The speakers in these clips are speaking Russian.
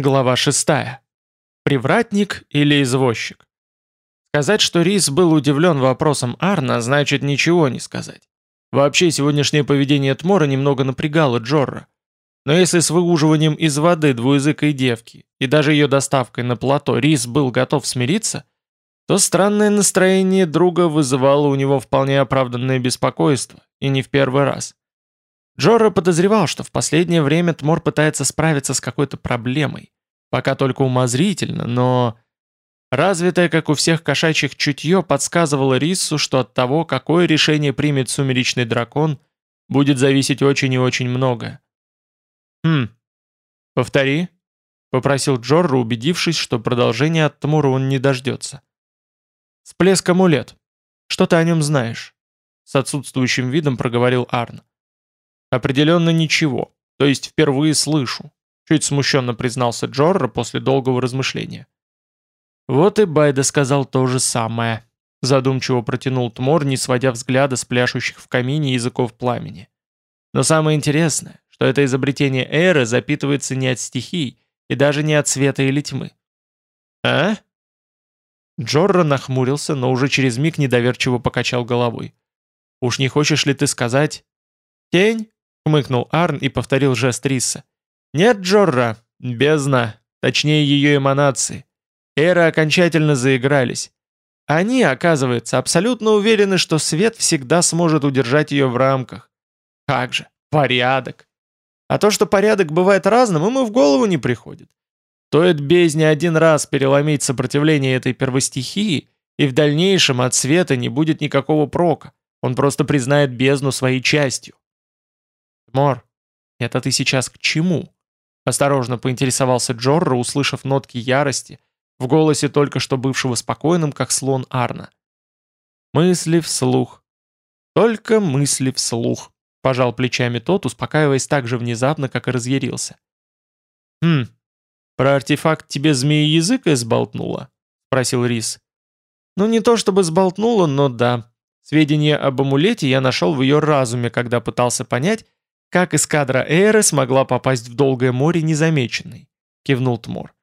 Глава 6. Привратник или извозчик? Сказать, что Рис был удивлен вопросом Арна, значит ничего не сказать. Вообще, сегодняшнее поведение Тмора немного напрягало Джорра. Но если с выуживанием из воды двуязыкой девки и даже ее доставкой на плато Рис был готов смириться, то странное настроение друга вызывало у него вполне оправданное беспокойство, и не в первый раз. Джорро подозревал, что в последнее время Тмор пытается справиться с какой-то проблемой. Пока только умозрительно, но... Развитое, как у всех кошачьих чутье, подсказывало Риссу, что от того, какое решение примет сумеречный дракон, будет зависеть очень и очень многое. «Хм, повтори», — попросил Джорро, убедившись, что продолжения от Тмура он не дождется. «Всплеск амулет. Что ты о нем знаешь?» С отсутствующим видом проговорил Арн. Определенно ничего, то есть впервые слышу, чуть смущенно признался Джорро после долгого размышления. Вот и Байда сказал то же самое. Задумчиво протянул Тмор, не сводя взгляда с пляшущих в камине языков пламени. Но самое интересное, что это изобретение Эры запитывается не от стихий и даже не от света или тьмы. «А?» Джорро нахмурился, но уже через миг недоверчиво покачал головой. «Уж не хочешь ли ты сказать...» «Тень?» Хмыкнул Арн и повторил жест Риса. «Нет, Джорра, бездна, точнее ее эманации. Эры окончательно заигрались. Они, оказывается, абсолютно уверены, что свет всегда сможет удержать ее в рамках. Как же, порядок. А то, что порядок бывает разным, ему в голову не приходит. Стоит бездне один раз переломить сопротивление этой первостихии, и в дальнейшем от света не будет никакого прока. Он просто признает бездну своей частью. «Мор, это ты сейчас к чему?» Осторожно поинтересовался Джорро, услышав нотки ярости, в голосе только что бывшего спокойным, как слон Арна. «Мысли вслух. Только мысли вслух», — пожал плечами тот, успокаиваясь так же внезапно, как и разъярился. «Хм, про артефакт тебе змеи языка сболтнула?» — спросил Рис. «Ну не то чтобы сболтнула, но да. Сведения об амулете я нашел в ее разуме, когда пытался понять, как эскадра Эйры смогла попасть в долгое море незамеченной? Кивнул Тмор.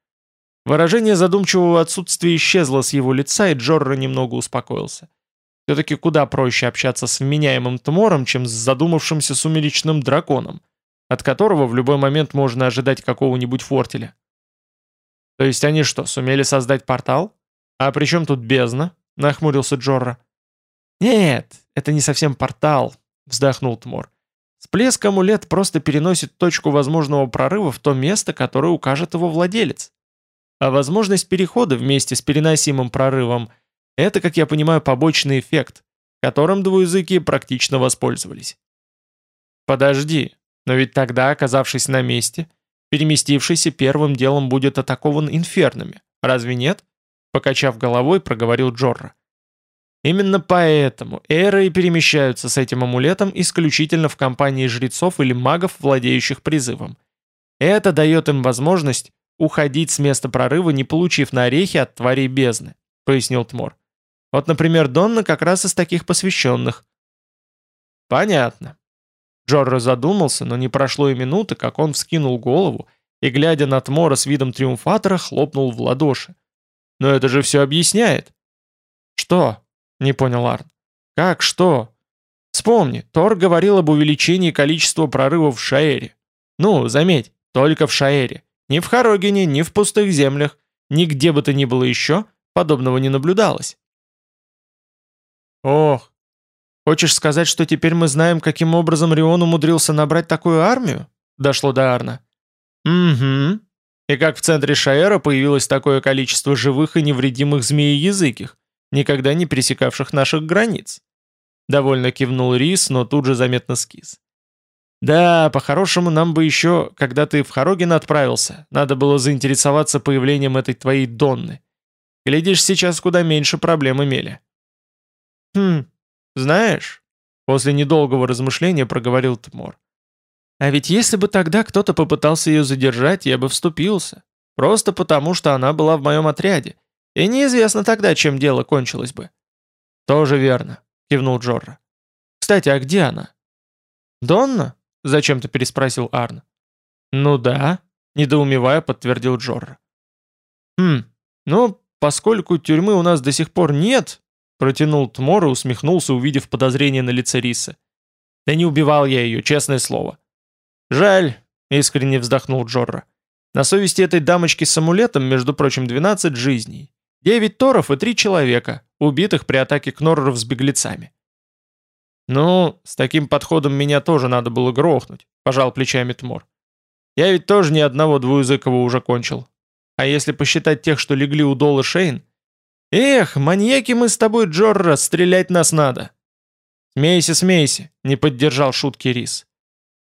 Выражение задумчивого отсутствия исчезло с его лица, и Джорро немного успокоился. Все-таки куда проще общаться с вменяемым Тмором, чем с задумавшимся сумеречным драконом, от которого в любой момент можно ожидать какого-нибудь фортеля. То есть они что, сумели создать портал? А при чем тут бездна? Нахмурился Джорро. Нет, это не совсем портал, вздохнул Тмор. Всплеск амулет просто переносит точку возможного прорыва в то место, которое укажет его владелец. А возможность перехода вместе с переносимым прорывом – это, как я понимаю, побочный эффект, которым двуязыкие практично воспользовались. Подожди, но ведь тогда, оказавшись на месте, переместившийся первым делом будет атакован инфернами, разве нет? Покачав головой, проговорил Джорра. Именно поэтому эры и перемещаются с этим амулетом исключительно в компании жрецов или магов, владеющих призывом. Это дает им возможность уходить с места прорыва, не получив на орехи от тварей бездны, пояснил Тмор. Вот, например, Донна как раз из таких посвященных. Понятно. Джорро задумался, но не прошло и минуты, как он вскинул голову и, глядя на Тмора с видом триумфатора, хлопнул в ладоши. Но это же все объясняет. Что? Не понял Арн. Как, что? Вспомни, Тор говорил об увеличении количества прорывов в Шаэре. Ну, заметь, только в Шаэре. Ни в Харогине, ни в пустых землях, нигде бы то ни было еще, подобного не наблюдалось. Ох, хочешь сказать, что теперь мы знаем, каким образом Рион умудрился набрать такую армию? Дошло до Арна. Угу. И как в центре Шаэра появилось такое количество живых и невредимых змеи-языких? Никогда не пересекавших наших границ. Довольно кивнул Рис, но тут же заметно скис. Да, по-хорошему нам бы еще, когда ты в Хароген отправился, надо было заинтересоваться появлением этой твоей Донны. Глядишь, сейчас куда меньше проблем имели. Хм, знаешь, после недолгого размышления проговорил Тмор. А ведь если бы тогда кто-то попытался ее задержать, я бы вступился. Просто потому, что она была в моем отряде. И неизвестно тогда, чем дело кончилось бы. Тоже верно, кивнул Джорра. Кстати, а где она? Донна? Зачем-то переспросил Арн. Ну да, недоумевая подтвердил Джорра. Хм, ну, поскольку тюрьмы у нас до сих пор нет, протянул Тмор и усмехнулся, увидев подозрение на лице Рисы. Да не убивал я ее, честное слово. Жаль, искренне вздохнул Джорра. На совести этой дамочки с амулетом, между прочим, 12 жизней. 9 торов и 3 человека, убитых при атаке кнорров с беглецами. «Ну, с таким подходом меня тоже надо было грохнуть», — пожал плечами Тмор. «Я ведь тоже ни одного двуязыкового уже кончил. А если посчитать тех, что легли у Долы Шейн... Эх, маньяки мы с тобой, Джорра, стрелять нас надо!» «Смейся, смейся», — не поддержал шутки Рис.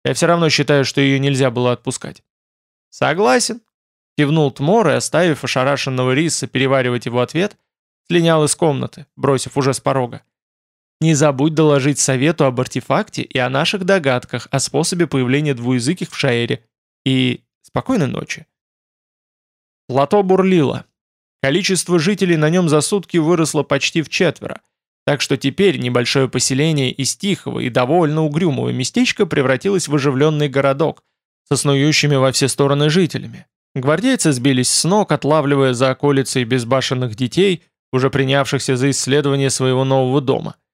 «Я все равно считаю, что ее нельзя было отпускать». «Согласен», — кивнул Тмор и, оставив ошарашенного Риса переваривать его ответ, слинял из комнаты, бросив уже с порога. Не забудь доложить совету об артефакте и о наших догадках о способе появления двуязыких в Шаэре. И спокойной ночи. Плато бурлило. Количество жителей на нем за сутки выросло почти в четверо, так что теперь небольшое поселение из тихого и довольно угрюмого местечка превратилось в оживленный городок со снующими во все стороны жителями. Гвардейцы сбились с ног, отлавливая за околицей безбашенных детей, уже принявшихся за исследование своего нового дома –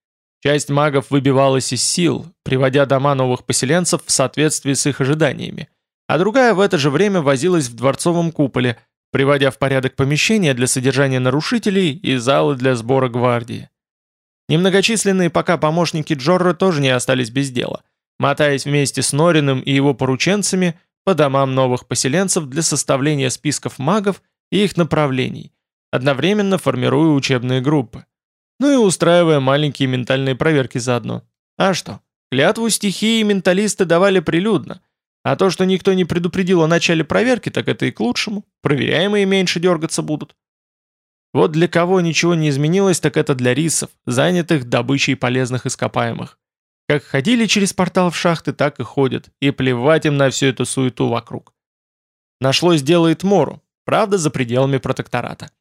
Часть магов выбивалась из сил, приводя дома новых поселенцев в соответствии с их ожиданиями, а другая в это же время возилась в дворцовом куполе, приводя в порядок помещения для содержания нарушителей и залы для сбора гвардии. Немногочисленные пока помощники Джорра тоже не остались без дела, мотаясь вместе с Нориным и его порученцами по домам новых поселенцев для составления списков магов и их направлений, одновременно формируя учебные группы. Ну и устраивая маленькие ментальные проверки заодно. А что? Клятву стихии менталисты давали прилюдно. А то, что никто не предупредил о начале проверки, так это и к лучшему. Проверяемые меньше дергаться будут. Вот для кого ничего не изменилось, так это для рисов, занятых добычей полезных ископаемых. Как ходили через портал в шахты, так и ходят, и плевать им на всю эту суету вокруг. Нашлось дело и Тмору, правда, за пределами протектората.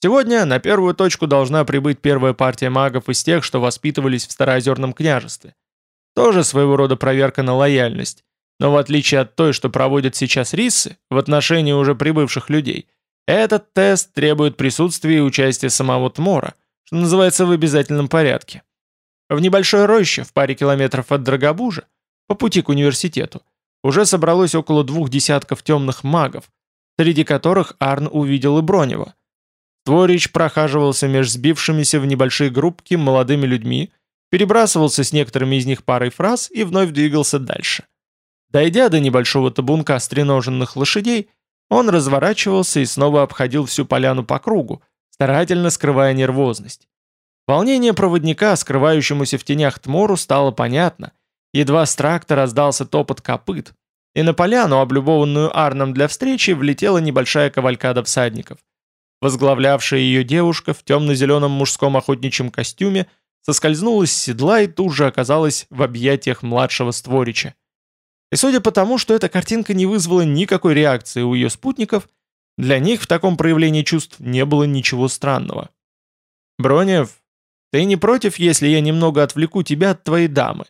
Сегодня на первую точку должна прибыть первая партия магов из тех, что воспитывались в Староозерном княжестве. Тоже своего рода проверка на лояльность, но в отличие от той, что проводят сейчас рисы в отношении уже прибывших людей, этот тест требует присутствия и участия самого Тмора, что называется в обязательном порядке. В небольшой роще в паре километров от Драгобужа, по пути к университету, уже собралось около двух десятков темных магов, среди которых Арн увидел и Бронева – Творич прохаживался меж сбившимися в небольшие группки молодыми людьми, перебрасывался с некоторыми из них парой фраз и вновь двигался дальше. Дойдя до небольшого табунка стреноженных лошадей, он разворачивался и снова обходил всю поляну по кругу, старательно скрывая нервозность. Волнение проводника, скрывающемуся в тенях Тмору, стало понятно. Едва с тракта раздался топот копыт, и на поляну, облюбованную Арном для встречи, влетела небольшая кавалькада всадников. Возглавлявшая ее девушка в темно-зеленом мужском охотничьем костюме соскользнула с седла и тут же оказалась в объятиях младшего створича. И судя по тому, что эта картинка не вызвала никакой реакции у ее спутников, для них в таком проявлении чувств не было ничего странного. «Бронев, ты не против, если я немного отвлеку тебя от твоей дамы?»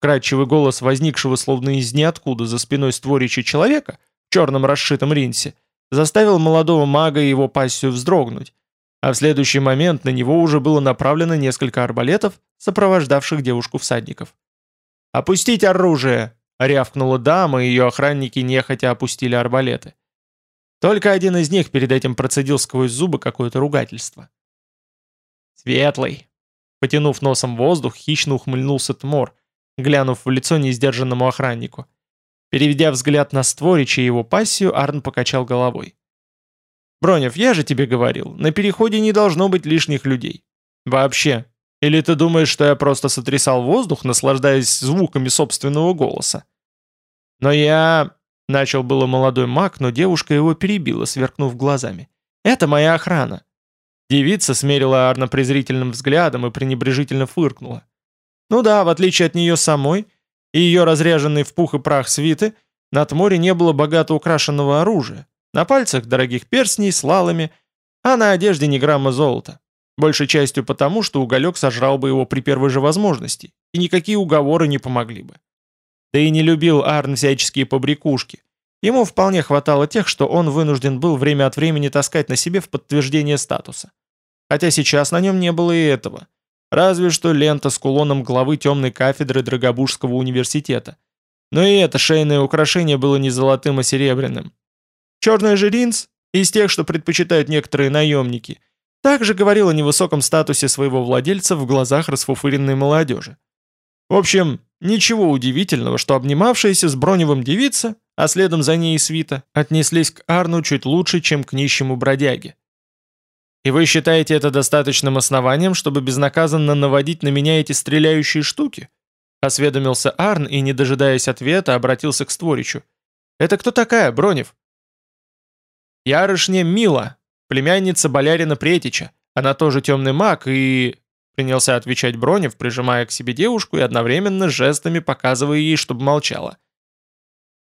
Кратчевый голос возникшего словно из ниоткуда за спиной створича человека в черном расшитом ринсе заставил молодого мага и его пассию вздрогнуть, а в следующий момент на него уже было направлено несколько арбалетов, сопровождавших девушку всадников. «Опустить оружие!» — рявкнула дама, и ее охранники нехотя опустили арбалеты. Только один из них перед этим процедил сквозь зубы какое-то ругательство. «Светлый!» Потянув носом воздух, хищно ухмыльнулся Тмор, глянув в лицо неиздержанному охраннику. Переведя взгляд на Створича и его пассию, Арн покачал головой. «Бронев, я же тебе говорил, на переходе не должно быть лишних людей. Вообще. Или ты думаешь, что я просто сотрясал воздух, наслаждаясь звуками собственного голоса?» «Но я...» — начал было молодой маг, но девушка его перебила, сверкнув глазами. «Это моя охрана». Девица смерила Арна презрительным взглядом и пренебрежительно фыркнула. «Ну да, в отличие от нее самой, и ее разряженный в пух и прах свиты, над море не было богато украшенного оружия, на пальцах дорогих перстней с лалами, а на одежде ни грамма золота. Большей частью потому, что уголек сожрал бы его при первой же возможности, и никакие уговоры не помогли бы. Да и не любил Арн всяческие побрякушки, Ему вполне хватало тех, что он вынужден был время от времени таскать на себе в подтверждение статуса. Хотя сейчас на нем не было и этого. Разве что лента с кулоном главы темной кафедры Драгобужского университета. Но и это шейное украшение было не золотым, а серебряным. Черный же из тех, что предпочитают некоторые наемники, также говорил о невысоком статусе своего владельца в глазах расфуфыренной молодежи. В общем, ничего удивительного, что обнимавшиеся с Броневым девица, а следом за ней и свита, отнеслись к Арну чуть лучше, чем к нищему бродяге. И вы считаете это достаточным основанием, чтобы безнаказанно наводить на меня эти стреляющие штуки? Осведомился Арн и, не дожидаясь ответа, обратился к Створичу. «Это кто такая, Бронев?» «Ярышня Мила, племянница Болярина Претича. Она тоже темный маг и...» Принялся отвечать Бронев, прижимая к себе девушку и одновременно жестами показывая ей, чтобы молчала.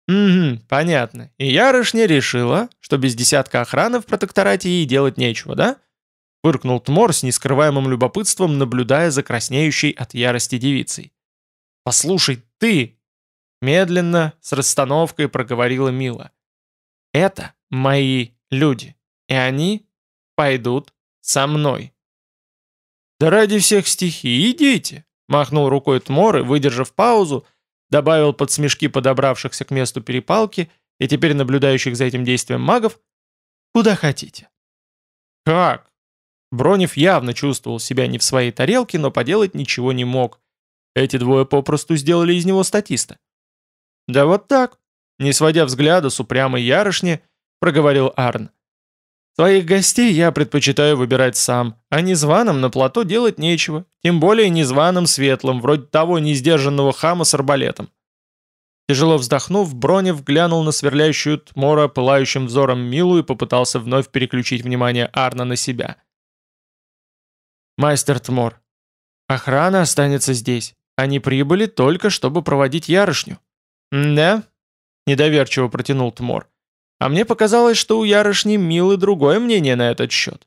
«Угу, понятно. И Ярышня решила, что без десятка охраны в протекторате ей делать нечего, да?» Фыркнул Тмор с нескрываемым любопытством, наблюдая за краснеющей от ярости девицей. «Послушай, ты!» Медленно, с расстановкой проговорила Мила. «Это мои люди, и они пойдут со мной». «Да ради всех стихий, идите!» Махнул рукой Тмор и, выдержав паузу, добавил под смешки подобравшихся к месту перепалки и теперь наблюдающих за этим действием магов, куда хотите. Как? Бронев явно чувствовал себя не в своей тарелке, но поделать ничего не мог. Эти двое попросту сделали из него статиста. Да вот так, не сводя взгляда с упрямой ярышни, проговорил Арн. Своих гостей я предпочитаю выбирать сам, а незваным на плато делать нечего, тем более незваным светлым, вроде того несдержанного хама с арбалетом. Тяжело вздохнув, Бронев глянул на сверляющую Тмора пылающим взором Милу и попытался вновь переключить внимание Арна на себя. «Мастер Тмор, охрана останется здесь. Они прибыли только, чтобы проводить ярышню». «Да?» – недоверчиво протянул Тмор. А мне показалось, что у Ярышни Милы другое мнение на этот счет.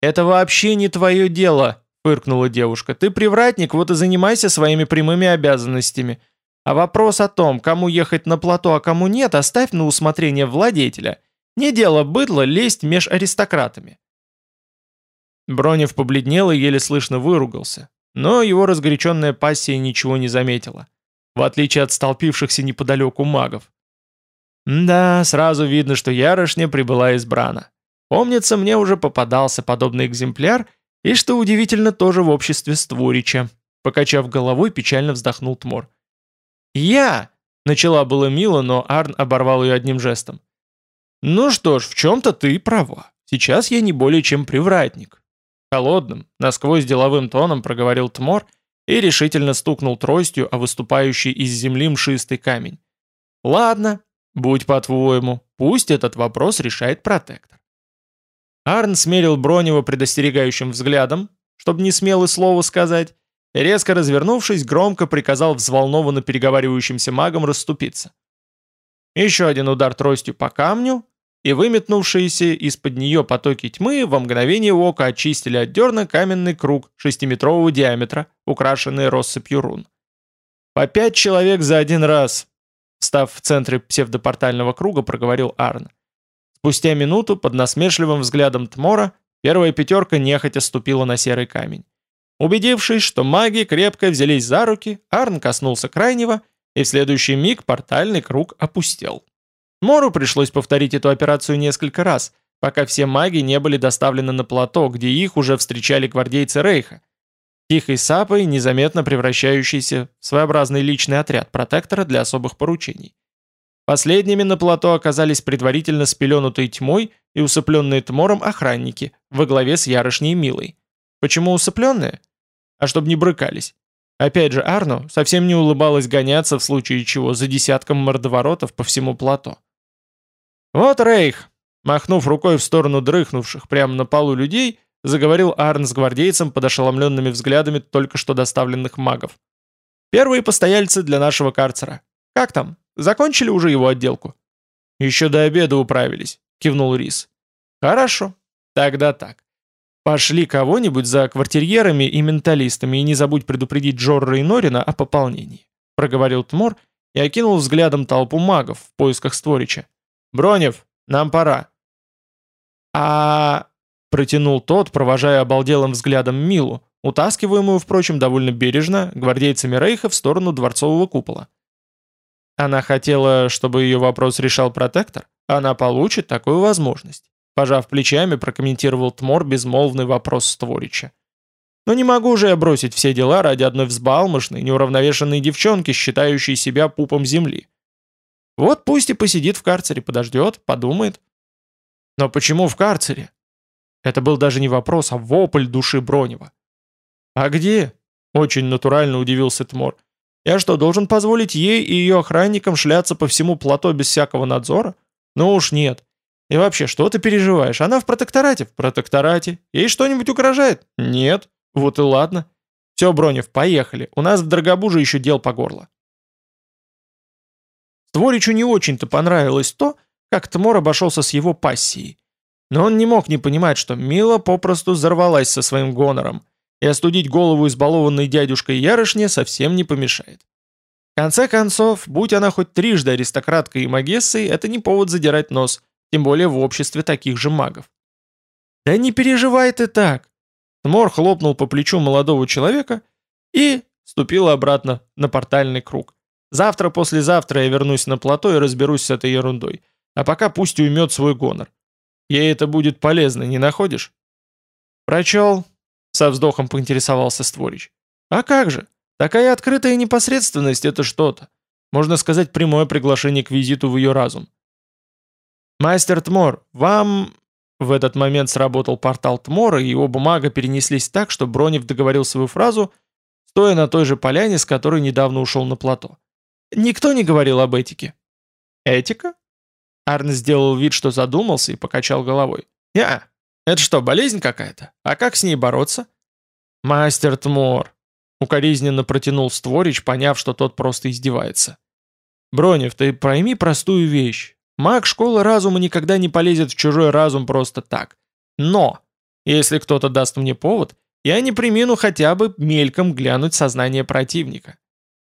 «Это вообще не твое дело», — фыркнула девушка. «Ты привратник, вот и занимайся своими прямыми обязанностями. А вопрос о том, кому ехать на плато, а кому нет, оставь на усмотрение владетеля. Не дело быдло лезть меж аристократами». Бронев побледнел и еле слышно выругался, но его разгоряченная пассия ничего не заметила, в отличие от столпившихся неподалеку магов. Да, сразу видно, что ярышня прибыла из Брана. Помнится, мне уже попадался подобный экземпляр, и, что удивительно, тоже в обществе Створича. Покачав головой, печально вздохнул Тмор. «Я!» — начала было мило, но Арн оборвал ее одним жестом. «Ну что ж, в чем-то ты права. Сейчас я не более чем привратник». Холодным, насквозь деловым тоном проговорил Тмор и решительно стукнул тростью о выступающий из земли мшистый камень. «Ладно, Будь по-твоему, пусть этот вопрос решает протектор. Арн смерил Бронева предостерегающим взглядом, чтобы не смел и слова сказать, и резко развернувшись, громко приказал взволнованно переговаривающимся магам расступиться. Еще один удар тростью по камню, и выметнувшиеся из-под нее потоки тьмы во мгновение ока очистили от дерна каменный круг шестиметрового диаметра, украшенный россыпью рун. По пять человек за один раз, Став в центре псевдопортального круга, проговорил Арн. Спустя минуту, под насмешливым взглядом Тмора, первая пятерка нехотя ступила на серый камень. Убедившись, что маги крепко взялись за руки, Арн коснулся крайнего, и в следующий миг портальный круг опустел. Мору пришлось повторить эту операцию несколько раз, пока все маги не были доставлены на плато, где их уже встречали гвардейцы Рейха, тихой сапой, незаметно превращающийся в своеобразный личный отряд протектора для особых поручений. Последними на плато оказались предварительно спеленутые тьмой и усыпленные тмором охранники во главе с Ярышней Милой. Почему усыпленные? А чтобы не брыкались. Опять же, Арну совсем не улыбалось гоняться в случае чего за десятком мордоворотов по всему плато. «Вот Рейх!» Махнув рукой в сторону дрыхнувших прямо на полу людей, заговорил Арн с гвардейцем под ошеломленными взглядами только что доставленных магов. «Первые постояльцы для нашего карцера. Как там? Закончили уже его отделку?» «Еще до обеда управились», — кивнул Рис. «Хорошо. Тогда так. Пошли кого-нибудь за квартирьерами и менталистами и не забудь предупредить Джорра и Норина о пополнении», — проговорил Тмор и окинул взглядом толпу магов в поисках Створича. «Бронев, нам пора». «А...» — протянул тот, провожая обалделым взглядом Милу, утаскиваемую, впрочем, довольно бережно, гвардейцами Рейха в сторону дворцового купола. Она хотела, чтобы ее вопрос решал протектор? Она получит такую возможность. Пожав плечами, прокомментировал Тмор безмолвный вопрос Створича. Но не могу же я бросить все дела ради одной взбалмошной, неуравновешенной девчонки, считающей себя пупом земли. Вот пусть и посидит в карцере, подождет, подумает. Но почему в карцере? Это был даже не вопрос, а вопль души Бронева. «А где?» — очень натурально удивился Тмор. «Я что, должен позволить ей и ее охранникам шляться по всему плато без всякого надзора? Ну уж нет. И вообще, что ты переживаешь? Она в протекторате? В протекторате. Ей что-нибудь угрожает? Нет. Вот и ладно. Все, Бронев, поехали. У нас в Драгобуже еще дел по горло. Створичу не очень-то понравилось то, как Тмор обошелся с его пассией. Но он не мог не понимать, что Мила попросту взорвалась со своим гонором, и остудить голову избалованной дядюшкой Ярышне совсем не помешает. В конце концов, будь она хоть трижды аристократкой и магессой, это не повод задирать нос, тем более в обществе таких же магов. «Да не переживай ты так!» Тмор хлопнул по плечу молодого человека и ступил обратно на портальный круг. «Завтра-послезавтра я вернусь на плато и разберусь с этой ерундой, а пока пусть уймет свой гонор. Ей это будет полезно, не находишь?» «Прочел», — со вздохом поинтересовался Створич. «А как же? Такая открытая непосредственность — это что-то. Можно сказать, прямое приглашение к визиту в ее разум. «Мастер Тмор, вам...» В этот момент сработал портал Тмора, и его бумага перенеслись так, что Бронев договорил свою фразу, стоя на той же поляне, с которой недавно ушел на плато. «Никто не говорил об этике». «Этика?» Арн сделал вид, что задумался и покачал головой. «Я. Это что, болезнь какая-то? А как с ней бороться?» «Мастер Тмор», — укоризненно протянул Створич, поняв, что тот просто издевается. «Бронев, ты пойми простую вещь. Маг школы разума никогда не полезет в чужой разум просто так. Но, если кто-то даст мне повод, я не примену хотя бы мельком глянуть сознание противника.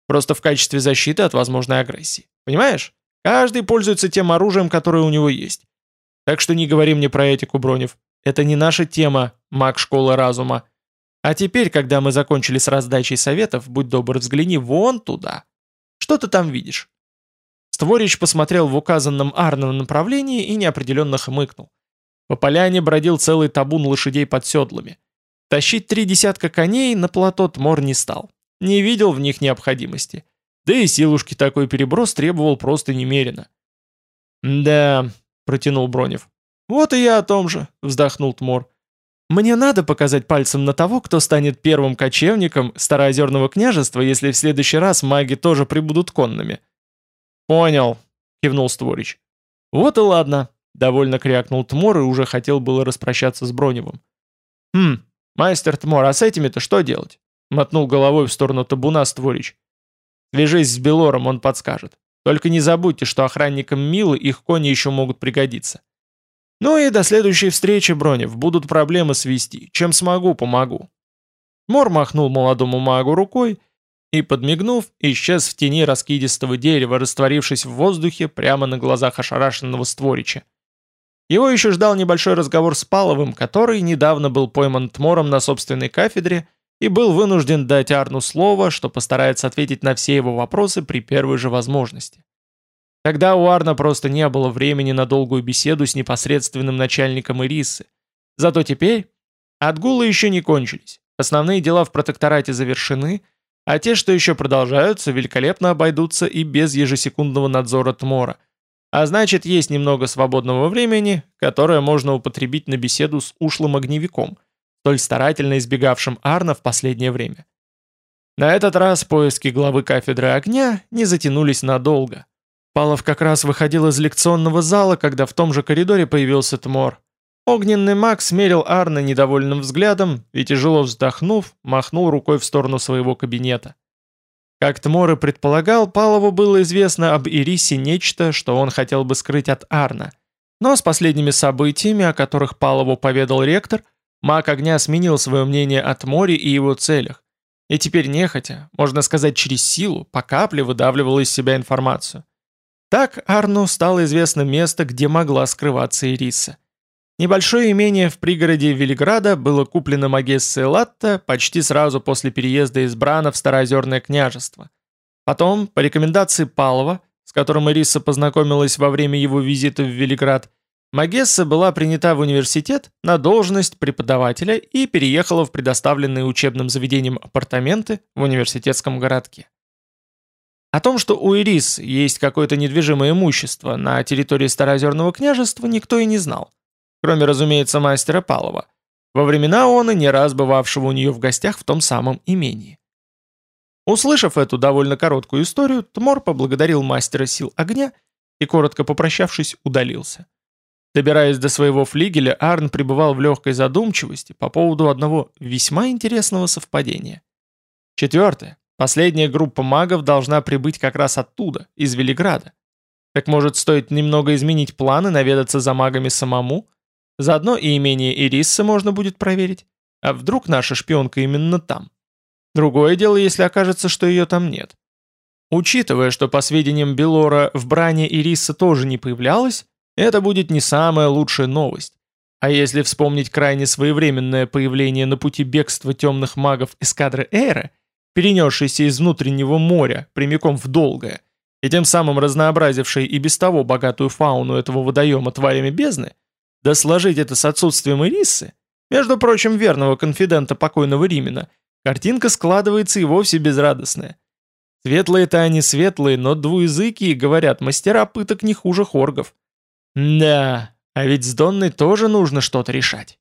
Просто в качестве защиты от возможной агрессии. Понимаешь? Каждый пользуется тем оружием, которое у него есть. Так что не говори мне про этику, Бронев. Это не наша тема, маг школы разума. А теперь, когда мы закончили с раздачей советов, будь добр, взгляни вон туда. Что ты там видишь? Створич посмотрел в указанном Арном направлении и неопределенно хмыкнул. По поляне бродил целый табун лошадей под седлами. Тащить три десятка коней на плато Тмор не стал. Не видел в них необходимости. Да и силушки такой переброс требовал просто немерено. «Да», — протянул Бронев. «Вот и я о том же», — вздохнул Тмор. «Мне надо показать пальцем на того, кто станет первым кочевником Староозерного княжества, если в следующий раз маги тоже прибудут конными». «Понял», — кивнул Створич. «Вот и ладно», — довольно крякнул Тмор и уже хотел было распрощаться с Броневым. «Хм, мастер Тмор, а с этими-то что делать?» — мотнул головой в сторону табуна Створич. «Свяжись с Белором, он подскажет. Только не забудьте, что охранникам Милы их кони еще могут пригодиться. Ну и до следующей встречи, Бронев, будут проблемы свести. Чем смогу, помогу». Мор махнул молодому магу рукой, и, подмигнув, исчез в тени раскидистого дерева, растворившись в воздухе прямо на глазах ошарашенного створича. Его еще ждал небольшой разговор с Паловым, который недавно был пойман Тмором на собственной кафедре и был вынужден дать Арну слово, что постарается ответить на все его вопросы при первой же возможности. Тогда у Арна просто не было времени на долгую беседу с непосредственным начальником Ирисы. Зато теперь отгулы еще не кончились. Основные дела в протекторате завершены, а те, что еще продолжаются, великолепно обойдутся и без ежесекундного надзора Тмора. А значит, есть немного свободного времени, которое можно употребить на беседу с ушлым огневиком, столь старательно избегавшим Арна в последнее время. На этот раз поиски главы кафедры огня не затянулись надолго. Палов как раз выходил из лекционного зала, когда в том же коридоре появился Тмор. Огненный маг смерил Арна недовольным взглядом и, тяжело вздохнув, махнул рукой в сторону своего кабинета. Как Тмор и предполагал, Палову было известно об Ирисе нечто, что он хотел бы скрыть от Арна. Но с последними событиями, о которых Палову поведал ректор, маг огня сменил свое мнение о Тморе и его целях, и теперь нехотя, можно сказать через силу, по капле выдавливала из себя информацию. Так Арну стало известно место, где могла скрываться Ириса. Небольшое имение в пригороде Велиграда было куплено Магессой Латта почти сразу после переезда из Брана в Староозерное княжество. Потом, по рекомендации Палова, с которым Ириса познакомилась во время его визита в Велиград, Магесса была принята в университет на должность преподавателя и переехала в предоставленные учебным заведением апартаменты в университетском городке. О том, что у Ирис есть какое-то недвижимое имущество на территории Староозерного княжества, никто и не знал. Кроме, разумеется, мастера Палова, во времена он и не раз бывавшего у нее в гостях в том самом имении. Услышав эту довольно короткую историю, Тмор поблагодарил мастера сил огня и, коротко попрощавшись, удалился. Добираясь до своего флигеля, Арн пребывал в легкой задумчивости по поводу одного весьма интересного совпадения. Четвертое. Последняя группа магов должна прибыть как раз оттуда, из Велиграда. Так может стоит немного изменить планы, наведаться за магами самому? Заодно и имение Ириссы можно будет проверить. А вдруг наша шпионка именно там? Другое дело, если окажется, что ее там нет. Учитывая, что по сведениям Белора в бране Ирисса тоже не появлялась, это будет не самая лучшая новость. А если вспомнить крайне своевременное появление на пути бегства темных магов эскадры Эйра, перенесшийся из внутреннего моря прямиком в долгое, и тем самым разнообразивший и без того богатую фауну этого водоема тварями бездны, да сложить это с отсутствием Ирисы, между прочим, верного конфидента покойного Римина, картинка складывается и вовсе безрадостная. Светлые-то они светлые, но двуязыкие, говорят, мастера пыток не хуже хоргов. Да, а ведь с Донной тоже нужно что-то решать.